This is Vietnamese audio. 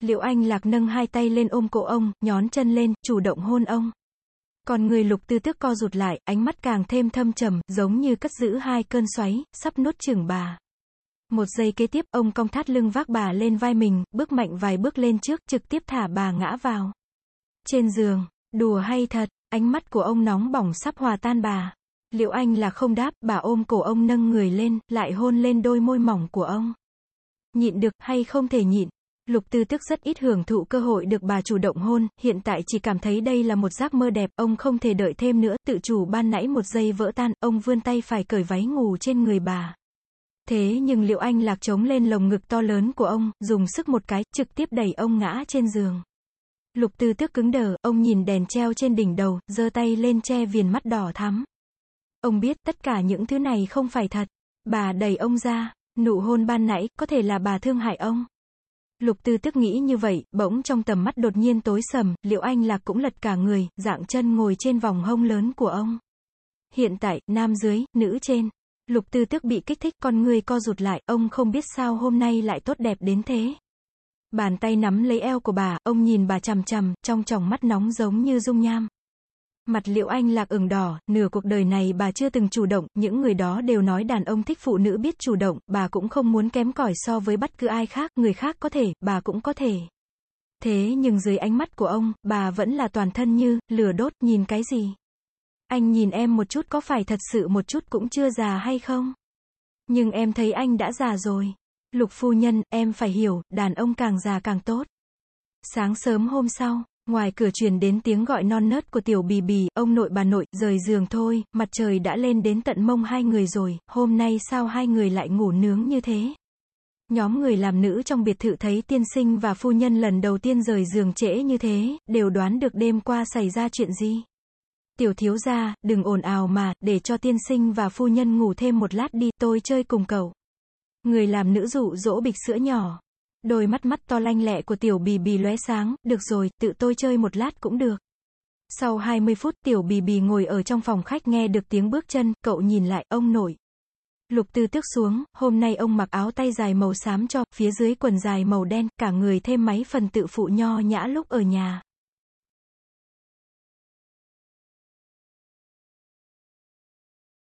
Liệu Anh Lạc nâng hai tay lên ôm cổ ông, nhón chân lên, chủ động hôn ông. Còn người lục tư tước co rụt lại, ánh mắt càng thêm thâm trầm, giống như cất giữ hai cơn xoáy, sắp nuốt chửng bà. Một giây kế tiếp, ông cong thắt lưng vác bà lên vai mình, bước mạnh vài bước lên trước, trực tiếp thả bà ngã vào. Trên giường, đùa hay thật, ánh mắt của ông nóng bỏng sắp hòa tan bà. Liệu anh là không đáp, bà ôm cổ ông nâng người lên, lại hôn lên đôi môi mỏng của ông. Nhịn được, hay không thể nhịn. Lục tư tức rất ít hưởng thụ cơ hội được bà chủ động hôn, hiện tại chỉ cảm thấy đây là một giấc mơ đẹp, ông không thể đợi thêm nữa, tự chủ ban nãy một giây vỡ tan, ông vươn tay phải cởi váy ngủ trên người bà. Thế nhưng liệu anh lạc trống lên lồng ngực to lớn của ông, dùng sức một cái, trực tiếp đẩy ông ngã trên giường. Lục tư tước cứng đờ, ông nhìn đèn treo trên đỉnh đầu, giơ tay lên che viền mắt đỏ thắm. Ông biết tất cả những thứ này không phải thật. Bà đẩy ông ra, nụ hôn ban nãy, có thể là bà thương hại ông. Lục tư tức nghĩ như vậy, bỗng trong tầm mắt đột nhiên tối sầm, liệu anh lạc cũng lật cả người, dạng chân ngồi trên vòng hông lớn của ông. Hiện tại, nam dưới, nữ trên. Lục tư tức bị kích thích, con người co rụt lại, ông không biết sao hôm nay lại tốt đẹp đến thế. Bàn tay nắm lấy eo của bà, ông nhìn bà chằm chằm, trong tròng mắt nóng giống như dung nham. Mặt liệu anh lạc ửng đỏ, nửa cuộc đời này bà chưa từng chủ động, những người đó đều nói đàn ông thích phụ nữ biết chủ động, bà cũng không muốn kém cỏi so với bất cứ ai khác, người khác có thể, bà cũng có thể. Thế nhưng dưới ánh mắt của ông, bà vẫn là toàn thân như, lửa đốt, nhìn cái gì? Anh nhìn em một chút có phải thật sự một chút cũng chưa già hay không? Nhưng em thấy anh đã già rồi. Lục phu nhân, em phải hiểu, đàn ông càng già càng tốt. Sáng sớm hôm sau, ngoài cửa truyền đến tiếng gọi non nớt của tiểu bì bì, ông nội bà nội, rời giường thôi, mặt trời đã lên đến tận mông hai người rồi, hôm nay sao hai người lại ngủ nướng như thế? Nhóm người làm nữ trong biệt thự thấy tiên sinh và phu nhân lần đầu tiên rời giường trễ như thế, đều đoán được đêm qua xảy ra chuyện gì. Tiểu thiếu gia, đừng ồn ào mà, để cho tiên sinh và phu nhân ngủ thêm một lát đi, tôi chơi cùng cậu. Người làm nữ dụ dỗ bịch sữa nhỏ. Đôi mắt mắt to lanh lẹ của tiểu bì bì lóe sáng, được rồi, tự tôi chơi một lát cũng được. Sau 20 phút tiểu bì bì ngồi ở trong phòng khách nghe được tiếng bước chân, cậu nhìn lại, ông nổi. Lục tư tước xuống, hôm nay ông mặc áo tay dài màu xám cho, phía dưới quần dài màu đen, cả người thêm máy phần tự phụ nho nhã lúc ở nhà.